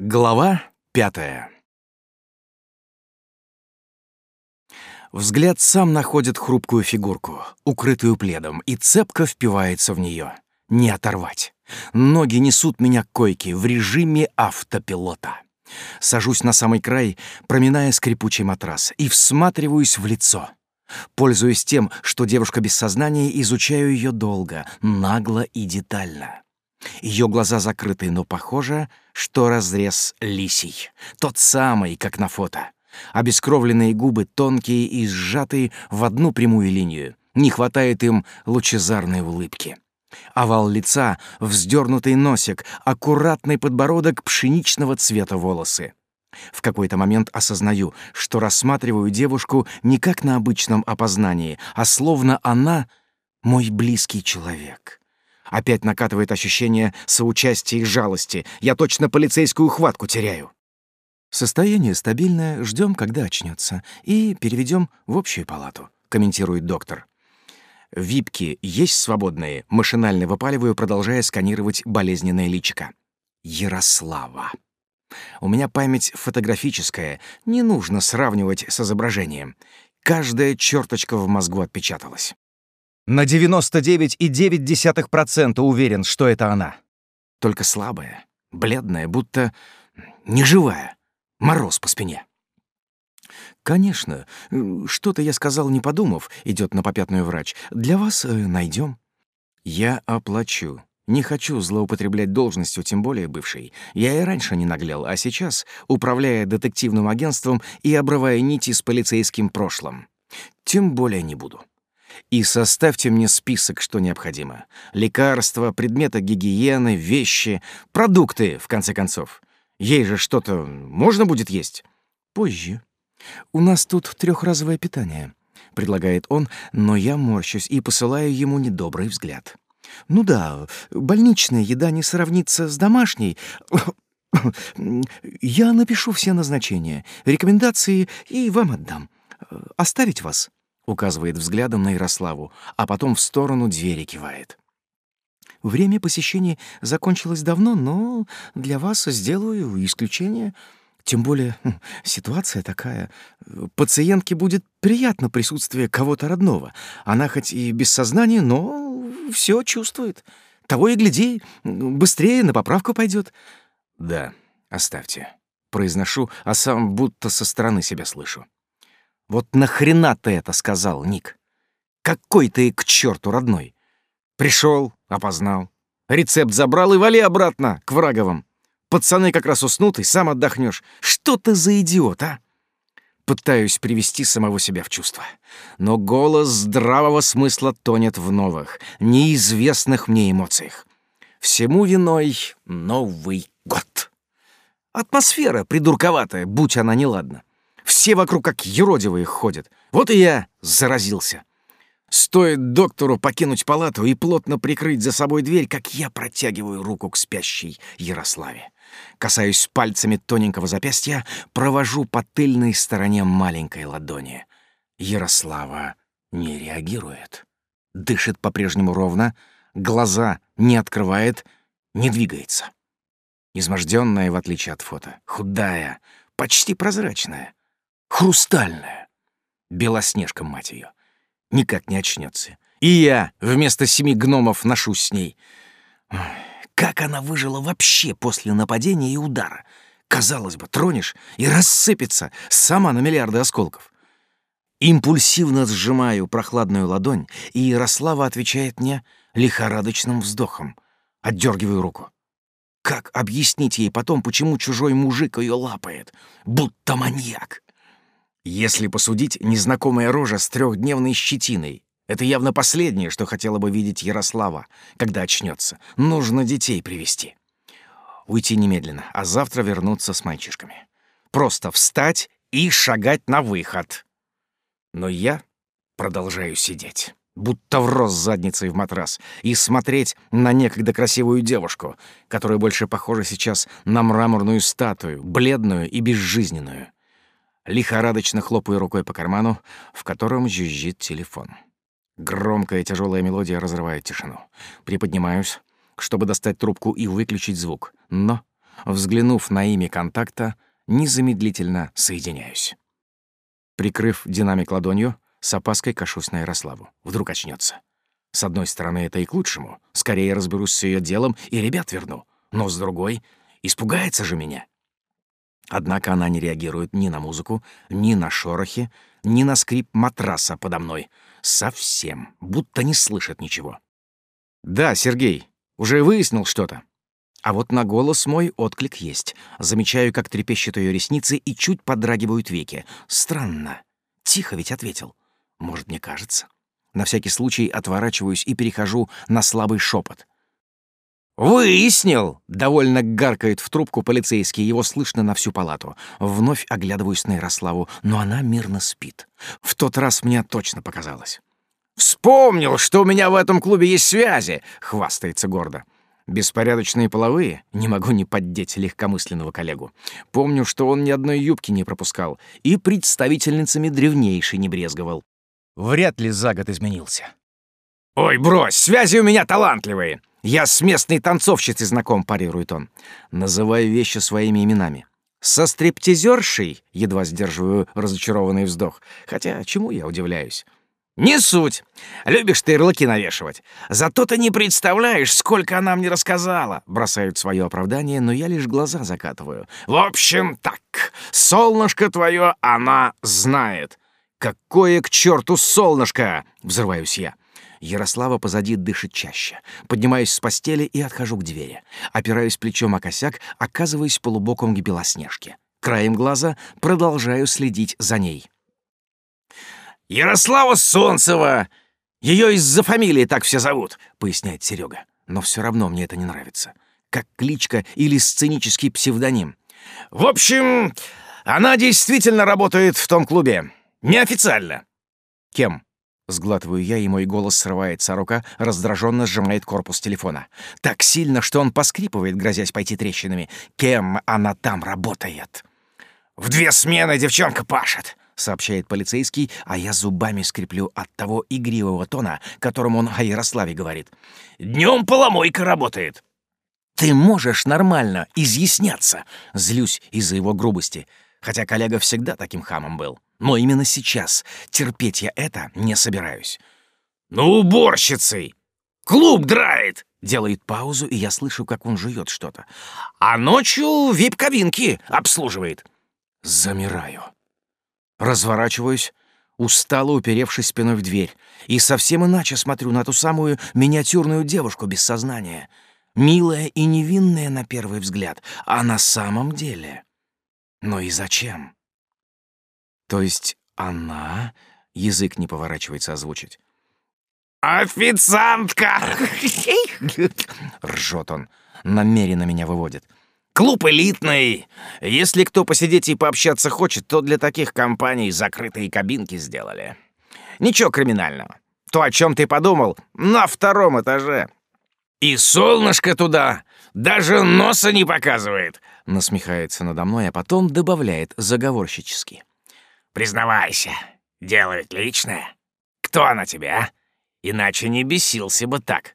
Глава пятая Взгляд сам находит хрупкую фигурку, укрытую пледом, и цепко впивается в нее. Не оторвать. Ноги несут меня к койке в режиме автопилота. Сажусь на самый край, проминая скрипучий матрас, и всматриваюсь в лицо. Пользуясь тем, что девушка без сознания, изучаю ее долго, нагло и детально. Ее глаза закрыты, но похоже, что разрез лисий. Тот самый, как на фото. Обескровленные губы тонкие и сжатые в одну прямую линию. Не хватает им лучезарной улыбки. Овал лица, вздернутый носик, аккуратный подбородок, пшеничного цвета волосы. В какой-то момент осознаю, что рассматриваю девушку не как на обычном опознании, а словно она — мой близкий человек. Опять накатывает ощущение соучастия и жалости. Я точно полицейскую хватку теряю. Состояние стабильное, ждем, когда очнется, и переведем в общую палату, комментирует доктор. Випки есть свободные, машинально выпаливаю, продолжая сканировать болезненное личико. Ярослава. У меня память фотографическая, не нужно сравнивать с изображением. Каждая черточка в мозгу отпечаталась. На 99,9% уверен, что это она. Только слабая, бледная, будто неживая. Мороз по спине. «Конечно. Что-то я сказал, не подумав», — идет на попятную врач. «Для вас э, найдем». «Я оплачу. Не хочу злоупотреблять должностью, тем более бывшей. Я и раньше не наглел, а сейчас, управляя детективным агентством и обрывая нити с полицейским прошлым. Тем более не буду. И составьте мне список, что необходимо. Лекарства, предметы гигиены, вещи, продукты, в конце концов. Ей же что-то можно будет есть? Позже. У нас тут трехразовое питание, предлагает он, но я морщусь и посылаю ему недобрый взгляд. Ну да, больничная еда не сравнится с домашней. Я напишу все назначения, рекомендации и вам отдам. Оставить вас? Указывает взглядом на Ярославу, а потом в сторону двери кивает. Время посещения закончилось давно, но для вас сделаю исключение. Тем более хм, ситуация такая. Пациентке будет приятно присутствие кого-то родного. Она хоть и без сознания, но все чувствует. Того и гляди, быстрее на поправку пойдет. Да, оставьте. Произношу, а сам будто со стороны себя слышу. Вот нахрена ты это сказал, Ник? Какой ты к черту родной? Пришел, опознал. Рецепт забрал и вали обратно, к враговым. Пацаны как раз уснут, и сам отдохнешь. Что ты за идиот, а? Пытаюсь привести самого себя в чувство. Но голос здравого смысла тонет в новых, неизвестных мне эмоциях. Всему виной Новый год. Атмосфера придурковатая, будь она неладна. Все вокруг как юродивые ходят. Вот и я заразился. Стоит доктору покинуть палату и плотно прикрыть за собой дверь, как я протягиваю руку к спящей Ярославе. Касаюсь пальцами тоненького запястья, провожу по тыльной стороне маленькой ладони. Ярослава не реагирует. Дышит по-прежнему ровно, глаза не открывает, не двигается. Изможденная, в отличие от фото, худая, почти прозрачная. Хрустальная. Белоснежка, мать ее. Никак не очнется. И я вместо семи гномов ношусь с ней. Как она выжила вообще после нападения и удара? Казалось бы, тронешь и рассыпется сама на миллиарды осколков. Импульсивно сжимаю прохладную ладонь, и Ярослава отвечает мне лихорадочным вздохом. Отдергиваю руку. Как объяснить ей потом, почему чужой мужик ее лапает? Будто маньяк. Если посудить, незнакомая рожа с трехдневной щетиной. Это явно последнее, что хотела бы видеть Ярослава, когда очнется. Нужно детей привести. Уйти немедленно, а завтра вернуться с мальчишками. Просто встать и шагать на выход. Но я продолжаю сидеть, будто врос задницей в матрас, и смотреть на некогда красивую девушку, которая больше похожа сейчас на мраморную статую, бледную и безжизненную лихорадочно хлопаю рукой по карману, в котором жужжит телефон. Громкая тяжелая мелодия разрывает тишину. Приподнимаюсь, чтобы достать трубку и выключить звук. Но Взглянув на имя контакта, незамедлительно соединяюсь. Прикрыв динамик ладонью, с опаской кашусь на Ярославу. Вдруг очнется. С одной стороны, это и к лучшему. Скорее разберусь с ее делом и ребят верну. Но с другой, испугается же меня. Однако она не реагирует ни на музыку, ни на шорохи, ни на скрип матраса подо мной. Совсем, будто не слышит ничего. «Да, Сергей, уже выяснил что-то?» А вот на голос мой отклик есть. Замечаю, как трепещут ее ресницы и чуть подрагивают веки. Странно. Тихо ведь ответил. Может, мне кажется? На всякий случай отворачиваюсь и перехожу на слабый шепот. «Выяснил!» — довольно гаркает в трубку полицейский, его слышно на всю палату. Вновь оглядываюсь на Ярославу, но она мирно спит. В тот раз мне точно показалось. «Вспомнил, что у меня в этом клубе есть связи!» — хвастается гордо. Беспорядочные половые? Не могу не поддеть легкомысленного коллегу. Помню, что он ни одной юбки не пропускал и представительницами древнейшей не брезговал. Вряд ли за год изменился. «Ой, брось, связи у меня талантливые!» «Я с местной танцовщицей знаком», — парирует он. Называю вещи своими именами. «Со стриптизершей?» — едва сдерживаю разочарованный вздох. Хотя чему я удивляюсь? «Не суть. Любишь ты ярлыки навешивать. Зато ты не представляешь, сколько она мне рассказала». Бросают свое оправдание, но я лишь глаза закатываю. «В общем, так. Солнышко твое она знает». «Какое к черту солнышко?» — взрываюсь я. Ярослава позади дышит чаще. Поднимаюсь с постели и отхожу к двери. Опираюсь плечом о косяк, оказываюсь полубоком к Белоснежке. Краем глаза продолжаю следить за ней. «Ярослава Солнцева! Ее из-за фамилии так все зовут», — поясняет Серега. Но все равно мне это не нравится. Как кличка или сценический псевдоним. «В общем, она действительно работает в том клубе. Неофициально». «Кем?» Сглатываю я, и мой голос срывается, а рука раздраженно сжимает корпус телефона. Так сильно, что он поскрипывает, грозясь пойти трещинами. Кем она там работает? «В две смены девчонка пашет», — сообщает полицейский, а я зубами скреплю от того игривого тона, которым он о Ярославе говорит. «Днем поломойка работает». «Ты можешь нормально изъясняться», — злюсь из-за его грубости, хотя коллега всегда таким хамом был. Но именно сейчас терпеть я это не собираюсь. «Ну, уборщицей! Клуб драет!» Делает паузу, и я слышу, как он жует что-то. «А ночью вип-кабинки обслуживает». Замираю. Разворачиваюсь, устало уперевшись спиной в дверь, и совсем иначе смотрю на ту самую миниатюрную девушку без сознания. Милая и невинная на первый взгляд, а на самом деле... Но и зачем? То есть она... Язык не поворачивается озвучить. «Официантка!» Ржет он. Намеренно меня выводит. «Клуб элитный. Если кто посидеть и пообщаться хочет, то для таких компаний закрытые кабинки сделали. Ничего криминального. То, о чем ты подумал, на втором этаже. И солнышко туда даже носа не показывает!» Насмехается надо мной, а потом добавляет заговорщически. Признавайся, ведь личное. Кто она тебе, а? Иначе не бесился бы так.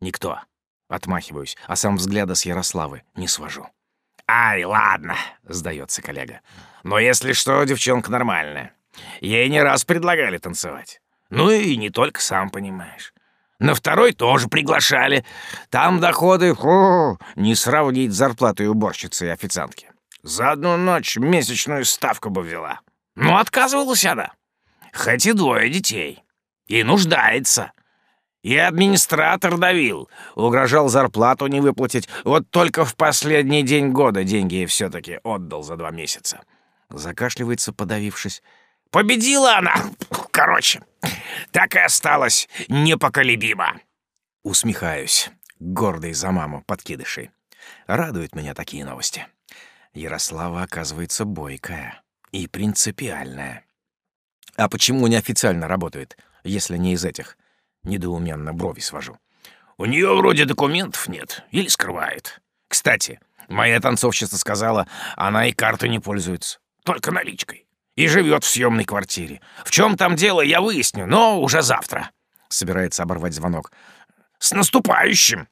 Никто. Отмахиваюсь, а сам взгляда с Ярославы не свожу. «Ай, ладно», — сдается коллега. «Но если что, девчонка нормальная. Ей не раз предлагали танцевать. Ну и не только, сам понимаешь. На второй тоже приглашали. Там доходы, фу, не сравнить зарплатой уборщицы и официантки. За одну ночь месячную ставку бы взяла. Но отказывалась она. Хоть и двое детей. И нуждается. И администратор давил, угрожал зарплату не выплатить. Вот только в последний день года деньги ей все-таки отдал за два месяца. Закашливается, подавившись. Победила она, короче. Так и осталась непоколебима. Усмехаюсь, гордый за маму подкидышей. Радуют меня такие новости. Ярослава, оказывается, бойкая и принципиальная. А почему неофициально работает, если не из этих? Недоуменно брови свожу. У нее вроде документов нет или скрывает. Кстати, моя танцовщица сказала, она и картой не пользуется, только наличкой. И живет в съемной квартире. В чем там дело, я выясню, но уже завтра. Собирается оборвать звонок. С наступающим!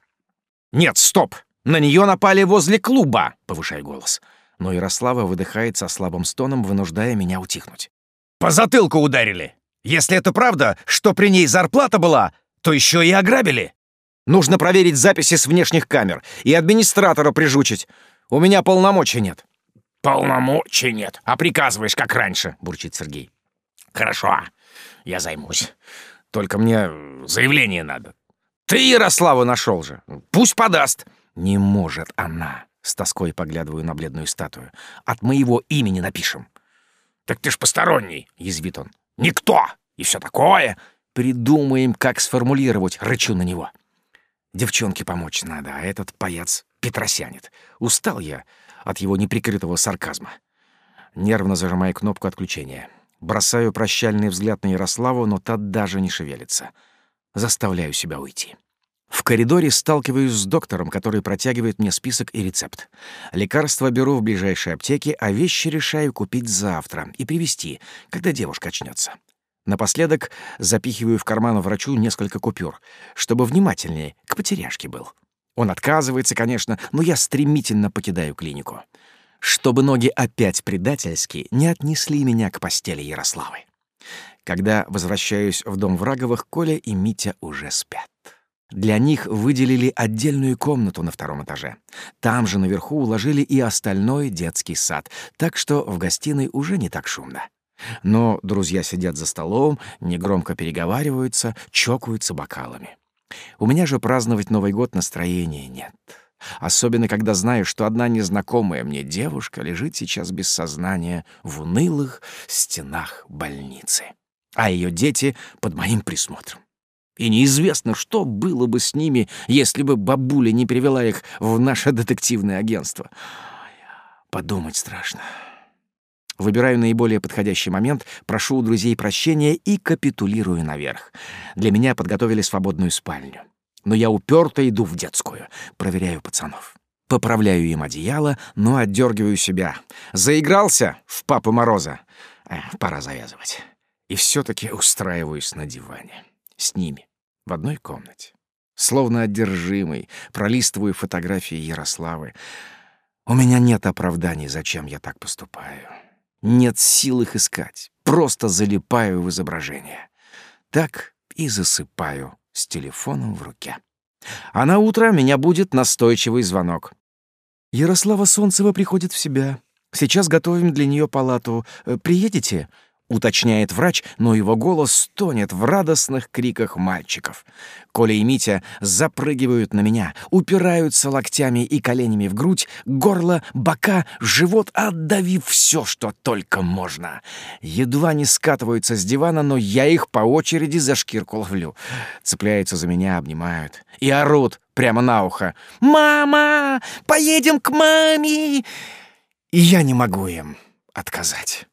Нет, стоп! На нее напали возле клуба!» — повышай голос. Но Ярослава выдыхает со слабым стоном, вынуждая меня утихнуть. «По затылку ударили! Если это правда, что при ней зарплата была, то еще и ограбили! Нужно проверить записи с внешних камер и администратора прижучить. У меня полномочий нет». «Полномочий нет, а приказываешь, как раньше», — бурчит Сергей. «Хорошо, я займусь. Только мне заявление надо. Ты Ярославу нашел же. Пусть подаст». «Не может она», — с тоской поглядываю на бледную статую. «От моего имени напишем». «Так ты ж посторонний», — язвит он. «Никто! И все такое!» «Придумаем, как сформулировать», — рычу на него. Девчонке помочь надо, а этот паяц Петросянет. Устал я от его неприкрытого сарказма. Нервно зажимаю кнопку отключения. Бросаю прощальный взгляд на Ярославу, но та даже не шевелится. Заставляю себя уйти. В коридоре сталкиваюсь с доктором, который протягивает мне список и рецепт. Лекарства беру в ближайшей аптеке, а вещи решаю купить завтра и привезти, когда девушка очнется. Напоследок запихиваю в карман врачу несколько купюр, чтобы внимательнее к потеряшке был. Он отказывается, конечно, но я стремительно покидаю клинику. Чтобы ноги опять предательски не отнесли меня к постели Ярославы. Когда возвращаюсь в дом Враговых, Коля и Митя уже спят. Для них выделили отдельную комнату на втором этаже. Там же наверху уложили и остальной детский сад, так что в гостиной уже не так шумно. Но друзья сидят за столом, негромко переговариваются, чокаются бокалами. У меня же праздновать Новый год настроения нет. Особенно, когда знаю, что одна незнакомая мне девушка лежит сейчас без сознания в унылых стенах больницы, а ее дети под моим присмотром. И неизвестно, что было бы с ними, если бы бабуля не привела их в наше детективное агентство. Подумать страшно. Выбираю наиболее подходящий момент, прошу у друзей прощения и капитулирую наверх. Для меня подготовили свободную спальню. Но я уперто иду в детскую, проверяю пацанов. Поправляю им одеяло, но отдергиваю себя. Заигрался в Папу Мороза. Э, пора завязывать. И все таки устраиваюсь на диване. С ними. В одной комнате. Словно одержимый, пролистываю фотографии Ярославы. У меня нет оправданий, зачем я так поступаю. Нет сил их искать. Просто залипаю в изображение. Так и засыпаю с телефоном в руке. А на утро меня будет настойчивый звонок. Ярослава Солнцева приходит в себя. Сейчас готовим для нее палату. Э, приедете? Уточняет врач, но его голос стонет в радостных криках мальчиков. Коля и Митя запрыгивают на меня, упираются локтями и коленями в грудь, горло, бока, живот, отдавив все, что только можно. Едва не скатываются с дивана, но я их по очереди за шкирку ловлю. Цепляются за меня, обнимают и орут прямо на ухо. «Мама! Поедем к маме!» И я не могу им отказать.